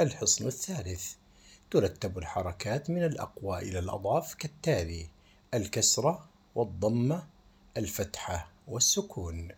الحصن الثالث ترتب الحركات من الأقوى إلى الأضاف كالتالي: الكسرة والضمة، الفتحة والسكون.